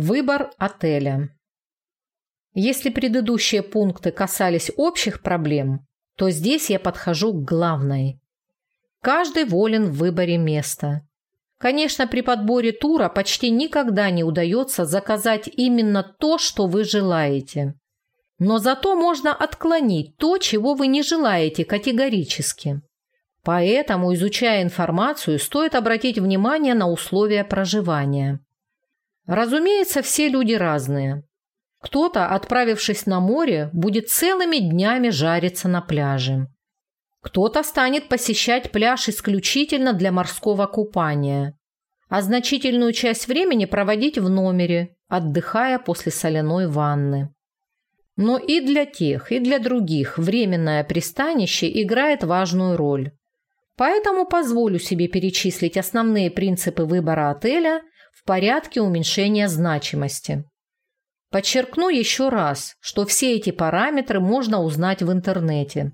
Выбор отеля. Если предыдущие пункты касались общих проблем, то здесь я подхожу к главной. Каждый волен в выборе места. Конечно, при подборе тура почти никогда не удается заказать именно то, что вы желаете. Но зато можно отклонить то, чего вы не желаете категорически. Поэтому, изучая информацию, стоит обратить внимание на условия проживания. Разумеется, все люди разные. Кто-то, отправившись на море, будет целыми днями жариться на пляже. Кто-то станет посещать пляж исключительно для морского купания, а значительную часть времени проводить в номере, отдыхая после соляной ванны. Но и для тех, и для других временное пристанище играет важную роль. Поэтому позволю себе перечислить основные принципы выбора отеля в порядке уменьшения значимости. Подчеркну еще раз, что все эти параметры можно узнать в интернете.